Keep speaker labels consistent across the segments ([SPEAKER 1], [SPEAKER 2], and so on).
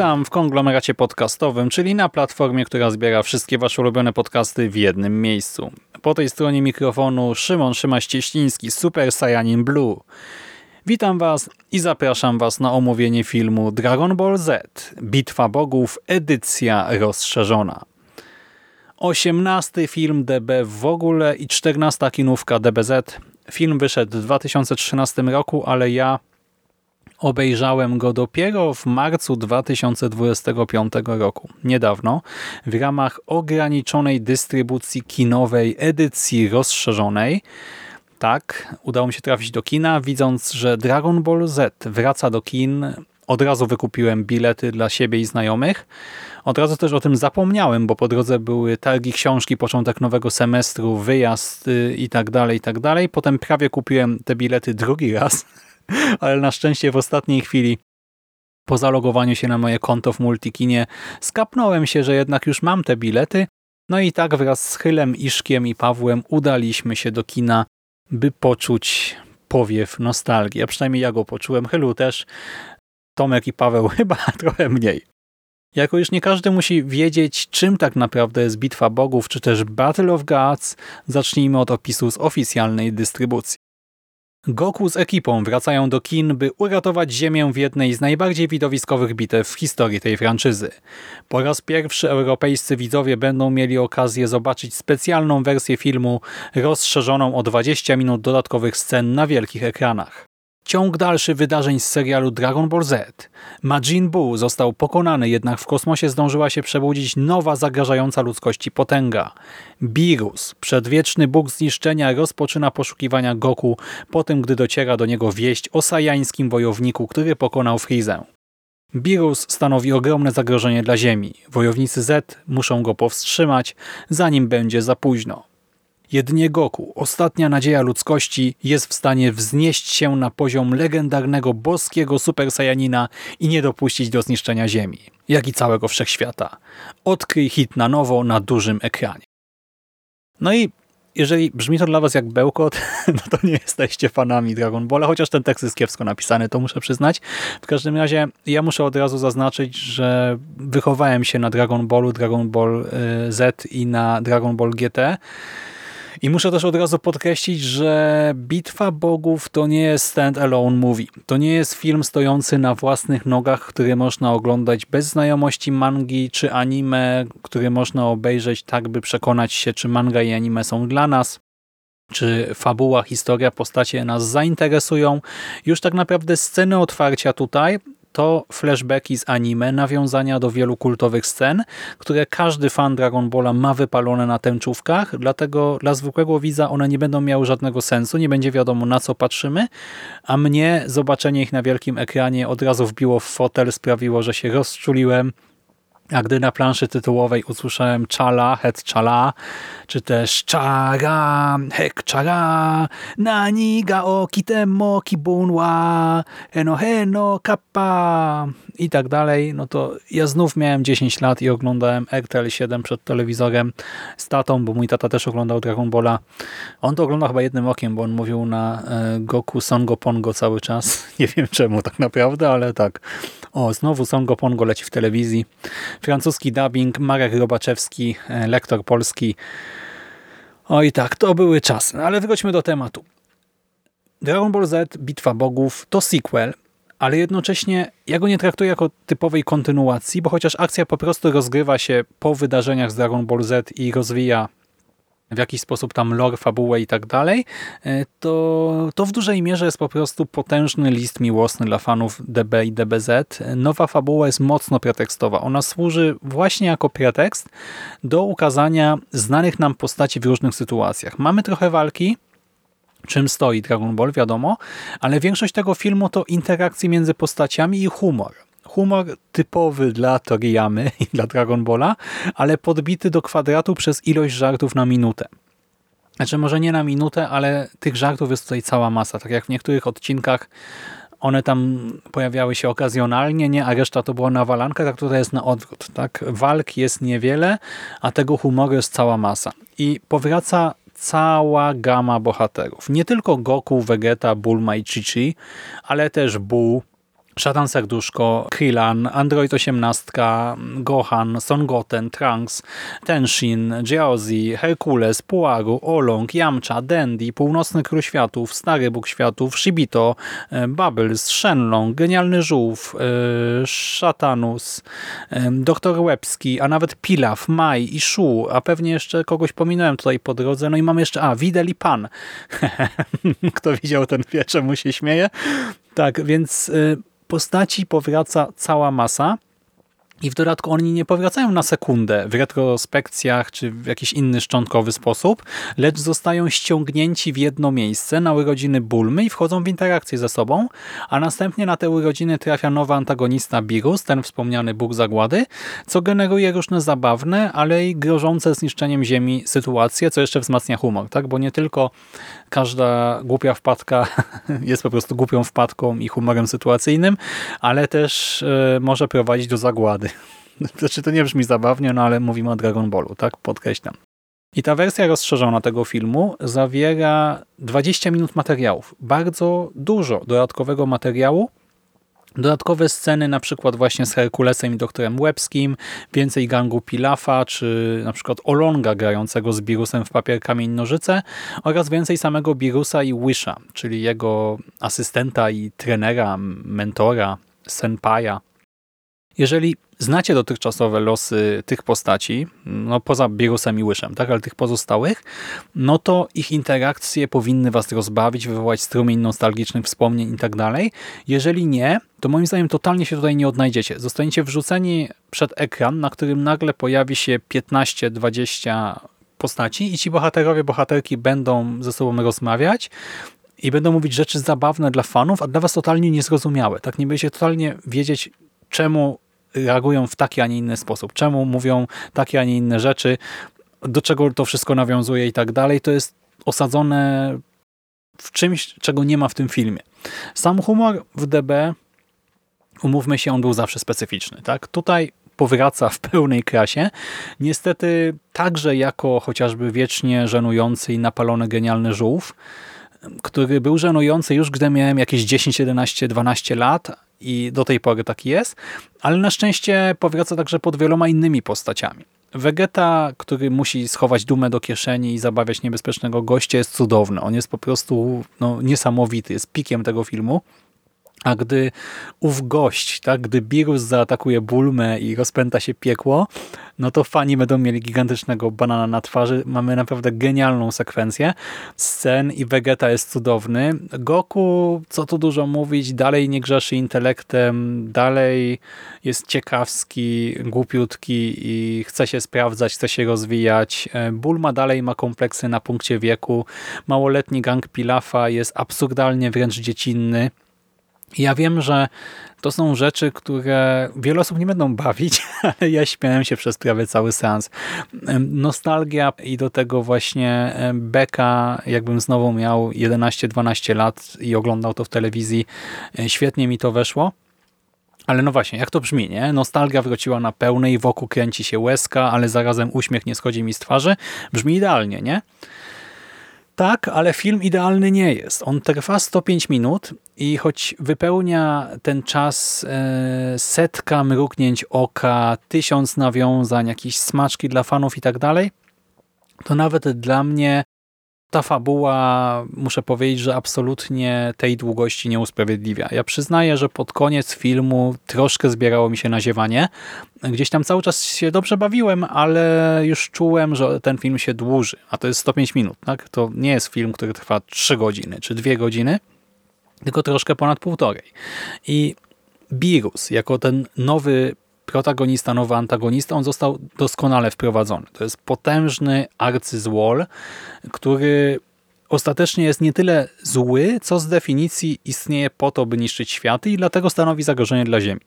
[SPEAKER 1] Witam w konglomeracie podcastowym, czyli na platformie, która zbiera wszystkie wasze ulubione podcasty w jednym miejscu. Po tej stronie mikrofonu Szymon Szymaś-Cieśliński, Super Saiyanin Blue. Witam was i zapraszam was na omówienie filmu Dragon Ball Z, Bitwa Bogów, edycja rozszerzona. 18 film DB w ogóle i 14 kinówka DBZ. Film wyszedł w 2013 roku, ale ja obejrzałem go dopiero w marcu 2025 roku, niedawno, w ramach ograniczonej dystrybucji kinowej edycji rozszerzonej. Tak, udało mi się trafić do kina, widząc, że Dragon Ball Z wraca do kin. Od razu wykupiłem bilety dla siebie i znajomych. Od razu też o tym zapomniałem, bo po drodze były targi książki, początek nowego semestru, wyjazd y, i tak dalej, i tak dalej. Potem prawie kupiłem te bilety drugi raz, ale na szczęście w ostatniej chwili po zalogowaniu się na moje konto w Multikinie skapnąłem się, że jednak już mam te bilety. No i tak wraz z Chylem, Iszkiem i Pawłem udaliśmy się do kina, by poczuć powiew nostalgii. A przynajmniej ja go poczułem, Chylu też, Tomek i Paweł chyba trochę mniej. Jako już nie każdy musi wiedzieć, czym tak naprawdę jest Bitwa Bogów, czy też Battle of Gods, zacznijmy od opisu z oficjalnej dystrybucji. Goku z ekipą wracają do kin, by uratować Ziemię w jednej z najbardziej widowiskowych bitew w historii tej franczyzy. Po raz pierwszy europejscy widzowie będą mieli okazję zobaczyć specjalną wersję filmu rozszerzoną o 20 minut dodatkowych scen na wielkich ekranach. Ciąg dalszy wydarzeń z serialu Dragon Ball Z. Majin Buu został pokonany, jednak w kosmosie zdążyła się przebudzić nowa zagrażająca ludzkości potęga. Birus, przedwieczny bóg zniszczenia, rozpoczyna poszukiwania Goku po tym, gdy dociera do niego wieść o sajańskim wojowniku, który pokonał Frizę. Birus stanowi ogromne zagrożenie dla Ziemi. Wojownicy Z muszą go powstrzymać, zanim będzie za późno. Jedynie Goku, ostatnia nadzieja ludzkości, jest w stanie wznieść się na poziom legendarnego boskiego Super Saiyanina i nie dopuścić do zniszczenia Ziemi, jak i całego wszechświata. Odkryj hit na nowo na dużym ekranie. No i jeżeli brzmi to dla was jak bełkot, no to nie jesteście fanami Dragon Balla, chociaż ten tekst jest kiepsko napisany, to muszę przyznać. W każdym razie ja muszę od razu zaznaczyć, że wychowałem się na Dragon Ballu, Dragon Ball y, Z i na Dragon Ball GT. I muszę też od razu podkreślić, że Bitwa Bogów to nie jest stand-alone movie. To nie jest film stojący na własnych nogach, który można oglądać bez znajomości mangi czy anime, który można obejrzeć tak, by przekonać się, czy manga i anime są dla nas czy fabuła, historia, postacie nas zainteresują. Już tak naprawdę sceny otwarcia tutaj to flashbacki z anime, nawiązania do wielu kultowych scen, które każdy fan Dragon Balla ma wypalone na tęczówkach, dlatego dla zwykłego widza one nie będą miały żadnego sensu, nie będzie wiadomo na co patrzymy, a mnie zobaczenie ich na wielkim ekranie od razu wbiło w fotel, sprawiło, że się rozczuliłem, a gdy na planszy tytułowej usłyszałem Chala, Het Chala, czy też Chara, Hek Chara, Nani ga o kitemo kibunwa, heno heno kappa i tak dalej, no to ja znów miałem 10 lat i oglądałem RTL 7 przed telewizorem z tatą, bo mój tata też oglądał Dragon Balla. On to oglądał chyba jednym okiem, bo on mówił na e, Goku Songo Pongo cały czas. Nie wiem czemu tak naprawdę, ale tak. O, znowu Songo Pongo leci w telewizji. Francuski dubbing, Marek Robaczewski, e, lektor polski. Oj tak, to były czasy. Ale wróćmy do tematu. Dragon Ball Z, Bitwa Bogów to sequel, ale jednocześnie ja go nie traktuję jako typowej kontynuacji, bo chociaż akcja po prostu rozgrywa się po wydarzeniach z Dragon Ball Z i rozwija w jakiś sposób tam lore, fabułę i tak dalej, e, to, to w dużej mierze jest po prostu potężny list miłosny dla fanów DB i DBZ. Nowa fabuła jest mocno pretekstowa. Ona służy właśnie jako pretekst do ukazania znanych nam postaci w różnych sytuacjach. Mamy trochę walki, czym stoi Dragon Ball, wiadomo, ale większość tego filmu to interakcje między postaciami i humor humor typowy dla Toriyamy i dla Dragon Balla, ale podbity do kwadratu przez ilość żartów na minutę. Znaczy może nie na minutę, ale tych żartów jest tutaj cała masa. Tak jak w niektórych odcinkach one tam pojawiały się okazjonalnie, nie, a reszta to była nawalanka, tak tutaj jest na odwrót. Tak? Walk jest niewiele, a tego humoru jest cała masa. I powraca cała gama bohaterów. Nie tylko Goku, Vegeta, Bulma i Chi-Chi, ale też Buu, Szatan Serduszko, Krillin, Android 18, Gohan, Son Goten, Trunks, Tenshin, Jiaozi, Herkules, Puaru, Olong, Yamcha, Dandy, Północny Król Światów, Stary Bóg Światów, Shibito, e, Bubbles, Shenlong, Genialny Żółw, e, Szatanus, e, Doktor Łebski, a nawet Pilaf, Mai i Shu, a pewnie jeszcze kogoś pominąłem tutaj po drodze. No i mamy jeszcze, a, Widel i Pan. Kto widział ten wie, czemu się śmieje. Tak, więc postaci powraca cała masa. I w dodatku oni nie powracają na sekundę w retrospekcjach czy w jakiś inny szczątkowy sposób, lecz zostają ściągnięci w jedno miejsce na urodziny Bulmy i wchodzą w interakcję ze sobą, a następnie na te urodziny trafia nowy antagonista Birus, ten wspomniany Bóg Zagłady, co generuje różne zabawne, ale i grożące zniszczeniem Ziemi sytuacje, co jeszcze wzmacnia humor, tak? bo nie tylko każda głupia wpadka jest po prostu głupią wpadką i humorem sytuacyjnym, ale też e, może prowadzić do zagłady. Znaczy to nie brzmi zabawnie, no ale mówimy o Dragon Ballu, tak? Podkreślam. I ta wersja rozszerzona tego filmu zawiera 20 minut materiałów. Bardzo dużo dodatkowego materiału, Dodatkowe sceny na przykład właśnie z Herkulesem i doktorem Łebskim, więcej gangu Pilafa, czy na przykład Olonga grającego z Birusem w papier, kamień, nożyce oraz więcej samego Birusa i Wisha, czyli jego asystenta i trenera, mentora, senpaja. Jeżeli znacie dotychczasowe losy tych postaci, no poza Birusem i Łyszem, tak, ale tych pozostałych, no to ich interakcje powinny was rozbawić, wywołać strumień nostalgicznych wspomnień i tak dalej. Jeżeli nie, to moim zdaniem totalnie się tutaj nie odnajdziecie. Zostaniecie wrzuceni przed ekran, na którym nagle pojawi się 15-20 postaci i ci bohaterowie, bohaterki będą ze sobą rozmawiać i będą mówić rzeczy zabawne dla fanów, a dla was totalnie niezrozumiałe. Tak nie będziecie totalnie wiedzieć, czemu reagują w taki, a nie inny sposób, czemu mówią takie, a nie inne rzeczy, do czego to wszystko nawiązuje i tak dalej. To jest osadzone w czymś, czego nie ma w tym filmie. Sam humor w DB, umówmy się, on był zawsze specyficzny. Tak? Tutaj powraca w pełnej krasie. Niestety także jako chociażby wiecznie żenujący i napalony genialny żółw, który był żenujący już gdy miałem jakieś 10, 11, 12 lat i do tej pory taki jest, ale na szczęście powraca także pod wieloma innymi postaciami. Vegeta, który musi schować dumę do kieszeni i zabawiać niebezpiecznego gościa jest cudowny. On jest po prostu no, niesamowity, jest pikiem tego filmu. A gdy ów gość, tak, gdy Birus zaatakuje Bulmę i rozpęta się piekło, no to fani będą mieli gigantycznego banana na twarzy. Mamy naprawdę genialną sekwencję scen i Vegeta jest cudowny. Goku, co tu dużo mówić, dalej nie grzeszy intelektem, dalej jest ciekawski, głupiutki i chce się sprawdzać, chce się rozwijać. Bulma dalej ma kompleksy na punkcie wieku. Małoletni gang Pilafa jest absurdalnie wręcz dziecinny. Ja wiem, że to są rzeczy, które wiele osób nie będą bawić, ale ja śmiałem się przez prawie cały seans. Nostalgia i do tego właśnie beka, jakbym znowu miał 11-12 lat i oglądał to w telewizji, e, świetnie mi to weszło. Ale no właśnie, jak to brzmi, nie? Nostalgia wróciła na pełnej, wokół kręci się łezka, ale zarazem uśmiech nie schodzi mi z twarzy. Brzmi idealnie, nie? Tak, ale film idealny nie jest. On trwa 105 minut i choć wypełnia ten czas e, setka mrugnięć oka, tysiąc nawiązań, jakieś smaczki dla fanów i tak dalej, to nawet dla mnie ta fabuła, muszę powiedzieć, że absolutnie tej długości nie usprawiedliwia. Ja przyznaję, że pod koniec filmu troszkę zbierało mi się naziewanie. Gdzieś tam cały czas się dobrze bawiłem, ale już czułem, że ten film się dłuży, a to jest 105 minut. Tak? To nie jest film, który trwa 3 godziny czy 2 godziny, tylko troszkę ponad półtorej. I Birus, jako ten nowy protagonista, nowy antagonista, on został doskonale wprowadzony. To jest potężny arcyzłol, który ostatecznie jest nie tyle zły, co z definicji istnieje po to, by niszczyć światy i dlatego stanowi zagrożenie dla Ziemi.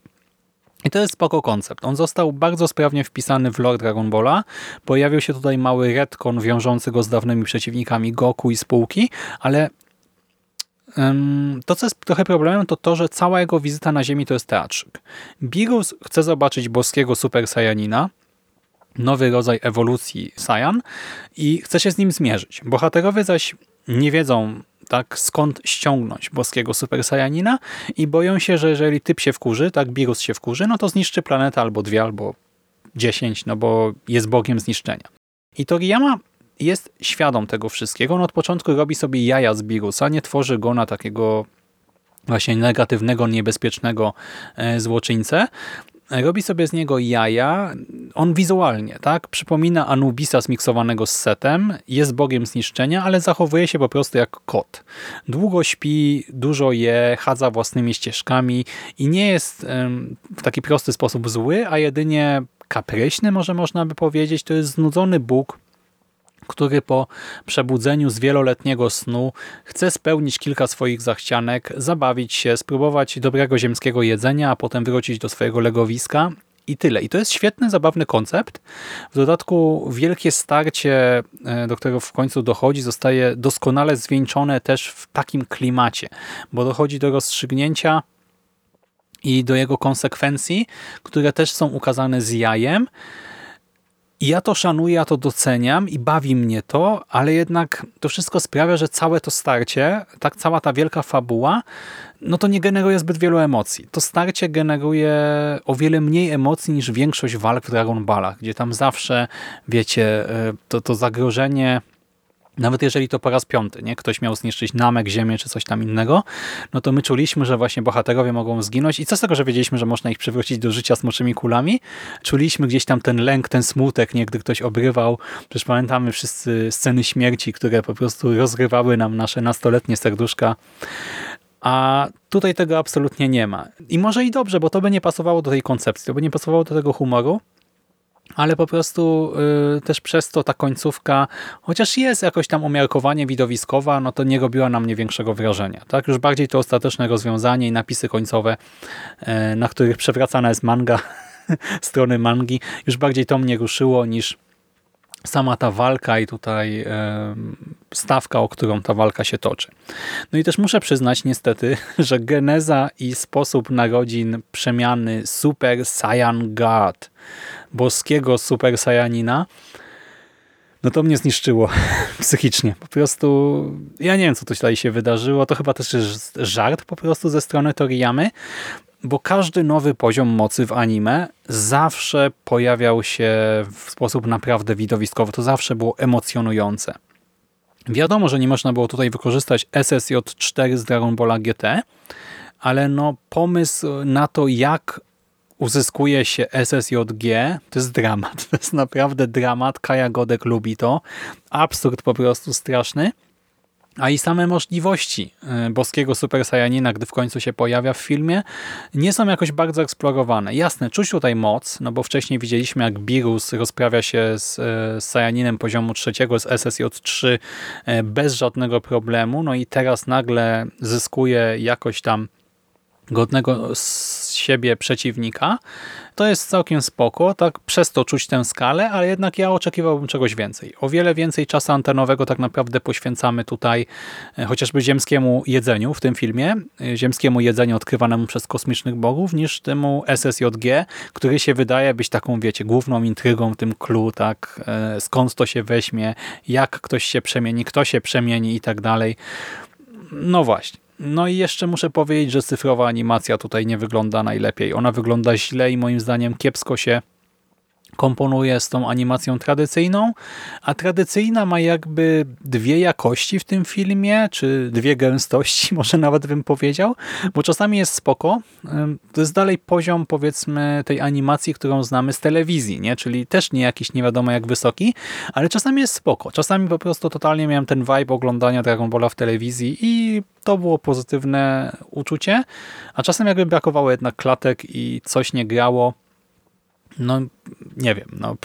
[SPEAKER 1] I to jest spoko koncept. On został bardzo sprawnie wpisany w lore Dragon Balla. Pojawił się tutaj mały retcon wiążący go z dawnymi przeciwnikami Goku i spółki, ale to, co jest trochę problemem, to to, że cała jego wizyta na Ziemi to jest teatrzyk. Beerus chce zobaczyć boskiego Super Saiyanina, nowy rodzaj ewolucji Saiyan i chce się z nim zmierzyć. Bohaterowie zaś nie wiedzą tak skąd ściągnąć boskiego Super Saiyanina i boją się, że jeżeli typ się wkurzy, tak Beerus się wkurzy, no to zniszczy planetę albo dwie, albo dziesięć, no bo jest bogiem zniszczenia. I Toriyama jest świadom tego wszystkiego. On od początku robi sobie jaja z Birusa, nie tworzy go na takiego właśnie negatywnego, niebezpiecznego e, złoczyńcę. Robi sobie z niego jaja. On wizualnie, tak? Przypomina Anubisa zmiksowanego z Setem. Jest bogiem zniszczenia, ale zachowuje się po prostu jak kot. Długo śpi, dużo je, chadza własnymi ścieżkami i nie jest w taki prosty sposób zły, a jedynie kapryśny, może można by powiedzieć. To jest znudzony Bóg, który po przebudzeniu z wieloletniego snu chce spełnić kilka swoich zachcianek, zabawić się, spróbować dobrego ziemskiego jedzenia, a potem wrócić do swojego legowiska i tyle. I to jest świetny, zabawny koncept. W dodatku wielkie starcie, e, do którego w końcu dochodzi, zostaje doskonale zwieńczone też w takim klimacie, bo dochodzi do rozstrzygnięcia i do jego konsekwencji, które też są ukazane z jajem, i ja to szanuję, ja to doceniam i bawi mnie to, ale jednak to wszystko sprawia, że całe to starcie, tak cała ta wielka fabuła, no to nie generuje zbyt wielu emocji. To starcie generuje o wiele mniej emocji niż większość walk w Dragon Ballach, gdzie tam zawsze, wiecie, e, to, to zagrożenie nawet jeżeli to po raz piąty, nie? ktoś miał zniszczyć namek, ziemię czy coś tam innego, no to my czuliśmy, że właśnie bohaterowie mogą zginąć i co z tego, że wiedzieliśmy, że można ich przywrócić do życia smoczymi kulami? Czuliśmy gdzieś tam ten lęk, ten smutek, nie? gdy ktoś obrywał. Przecież pamiętamy wszyscy sceny śmierci, które po prostu rozrywały nam nasze nastoletnie serduszka. A tutaj tego absolutnie nie ma. I może i dobrze, bo to by nie pasowało do tej koncepcji, to by nie pasowało do tego humoru, ale po prostu y, też przez to ta końcówka, chociaż jest jakoś tam umiarkowanie widowiskowa, no to nie robiła na mnie większego wrażenia. Tak, Już bardziej to ostateczne rozwiązanie i napisy końcowe, y, na których przewracana jest manga, strony mangi, już bardziej to mnie ruszyło niż sama ta walka i tutaj stawka, o którą ta walka się toczy. No i też muszę przyznać niestety, że geneza i sposób narodzin przemiany Super Saiyan God boskiego Super Saiyanina, no to mnie zniszczyło psychicznie. Po prostu ja nie wiem, co tutaj się wydarzyło. To chyba też jest żart po prostu ze strony Toriyamy, bo każdy nowy poziom mocy w anime zawsze pojawiał się w sposób naprawdę widowiskowy. To zawsze było emocjonujące. Wiadomo, że nie można było tutaj wykorzystać SSJ4 z Dragon Ball GT, ale no pomysł na to, jak uzyskuje się SSJG, to jest dramat. To jest naprawdę dramat. Kaja Godek lubi to. Absurd po prostu straszny. A i same możliwości e, boskiego Super Saiyanina, gdy w końcu się pojawia w filmie, nie są jakoś bardzo eksplorowane. Jasne, czuć tutaj moc, no bo wcześniej widzieliśmy jak Birus rozprawia się z, e, z Saiyaninem poziomu trzeciego, z SSJ3 e, bez żadnego problemu, no i teraz nagle zyskuje jakoś tam godnego siebie przeciwnika, to jest całkiem spoko, tak przez to czuć tę skalę, ale jednak ja oczekiwałbym czegoś więcej. O wiele więcej czasu antenowego tak naprawdę poświęcamy tutaj e, chociażby ziemskiemu jedzeniu w tym filmie, e, ziemskiemu jedzeniu odkrywanemu przez kosmicznych bogów, niż temu SSJG, który się wydaje być taką, wiecie, główną intrygą, tym clue, tak, e, skąd to się weźmie, jak ktoś się przemieni, kto się przemieni i tak dalej. No właśnie. No i jeszcze muszę powiedzieć, że cyfrowa animacja tutaj nie wygląda najlepiej. Ona wygląda źle i moim zdaniem kiepsko się komponuje z tą animacją tradycyjną, a tradycyjna ma jakby dwie jakości w tym filmie, czy dwie gęstości, może nawet bym powiedział, bo czasami jest spoko. To jest dalej poziom powiedzmy tej animacji, którą znamy z telewizji, nie? czyli też nie jakiś nie wiadomo jak wysoki, ale czasami jest spoko. Czasami po prostu totalnie miałem ten vibe oglądania Dragon Balla w telewizji i to było pozytywne uczucie, a czasem jakby brakowało jednak klatek i coś nie grało, no nie wiem, no,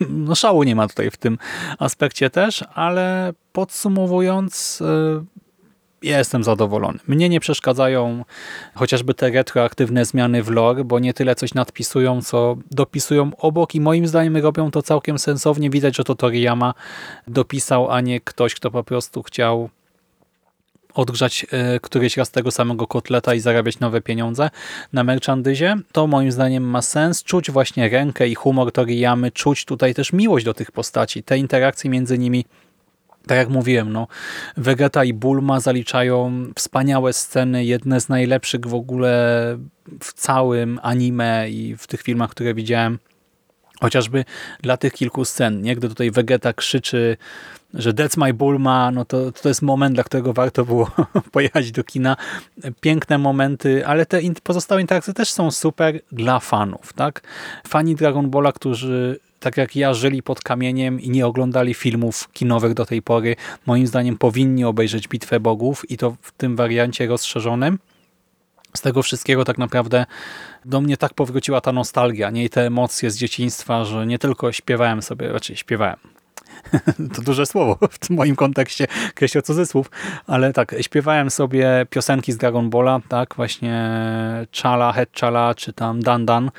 [SPEAKER 1] no szału nie ma tutaj w tym aspekcie też, ale podsumowując, ja jestem zadowolony. Mnie nie przeszkadzają chociażby te retroaktywne zmiany w lore, bo nie tyle coś nadpisują, co dopisują obok i moim zdaniem robią to całkiem sensownie. Widać, że to Toriyama dopisał, a nie ktoś, kto po prostu chciał odgrzać e, któryś raz tego samego kotleta i zarabiać nowe pieniądze na merchandyzie. To moim zdaniem ma sens. Czuć właśnie rękę i humor Toriyamy, czuć tutaj też miłość do tych postaci. Te interakcje między nimi tak jak mówiłem, no, Vegeta i Bulma zaliczają wspaniałe sceny, jedne z najlepszych w ogóle w całym anime i w tych filmach, które widziałem. Chociażby dla tych kilku scen, nie? gdy tutaj Vegeta krzyczy, że That's my Bulma, no to, to jest moment, dla którego warto było pojechać do kina. Piękne momenty, ale te pozostałe interakcje też są super dla fanów. tak? Fani Dragon Balla, którzy tak jak ja, żyli pod kamieniem i nie oglądali filmów kinowych do tej pory, moim zdaniem powinni obejrzeć Bitwę Bogów i to w tym wariancie rozszerzonym. Z tego wszystkiego tak naprawdę do mnie tak powróciła ta nostalgia, nie I te emocje z dzieciństwa, że nie tylko śpiewałem sobie, raczej śpiewałem, to duże słowo w moim kontekście, kreślę cudzysłów, ale tak, śpiewałem sobie piosenki z Dragon Balla, tak, właśnie Chala, Head Chala, czy tam Dan Dan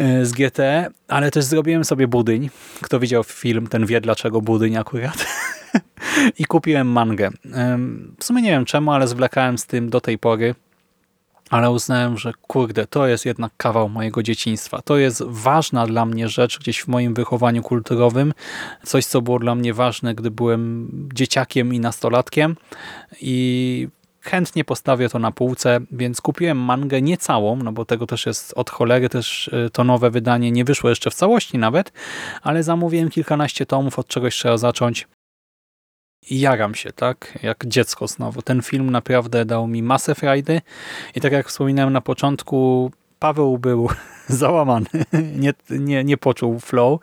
[SPEAKER 1] y, z GT, ale też zrobiłem sobie budyń. Kto widział film, ten wie dlaczego budyń akurat. I kupiłem mangę. W sumie nie wiem czemu, ale zwlekałem z tym do tej pory ale uznałem, że kurde, to jest jednak kawał mojego dzieciństwa. To jest ważna dla mnie rzecz gdzieś w moim wychowaniu kulturowym. Coś, co było dla mnie ważne, gdy byłem dzieciakiem i nastolatkiem i chętnie postawię to na półce, więc kupiłem mangę nie całą, no bo tego też jest od cholery, też y, to nowe wydanie nie wyszło jeszcze w całości nawet, ale zamówiłem kilkanaście tomów, od czegoś trzeba zacząć jaram się, tak? Jak dziecko znowu. Ten film naprawdę dał mi masę frajdy i tak jak wspominałem na początku, Paweł był załamany, nie, nie, nie poczuł flow.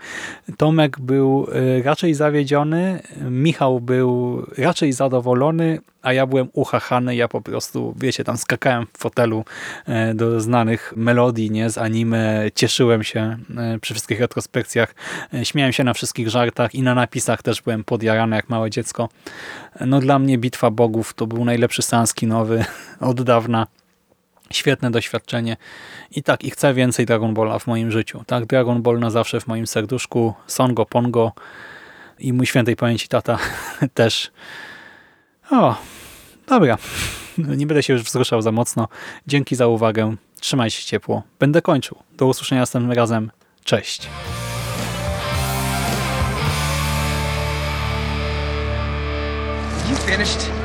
[SPEAKER 1] Tomek był e, raczej zawiedziony, Michał był raczej zadowolony, a ja byłem uchachany. Ja po prostu, wiecie, tam skakałem w fotelu e, do znanych melodii nie z anime. Cieszyłem się e, przy wszystkich retrospekcjach. Śmiałem się na wszystkich żartach i na napisach też byłem podjarany jak małe dziecko. No dla mnie Bitwa Bogów to był najlepszy seans kinowy od dawna. Świetne doświadczenie. I tak, i chcę więcej Dragon Balla w moim życiu. Tak, Dragon Ball na zawsze w moim serduszku. Songo, Pongo i mój świętej pamięci tata też. O, dobra. Nie będę się już wzruszał za mocno. Dzięki za uwagę. Trzymaj się ciepło. Będę kończył. Do usłyszenia następnym razem. Cześć. You finished?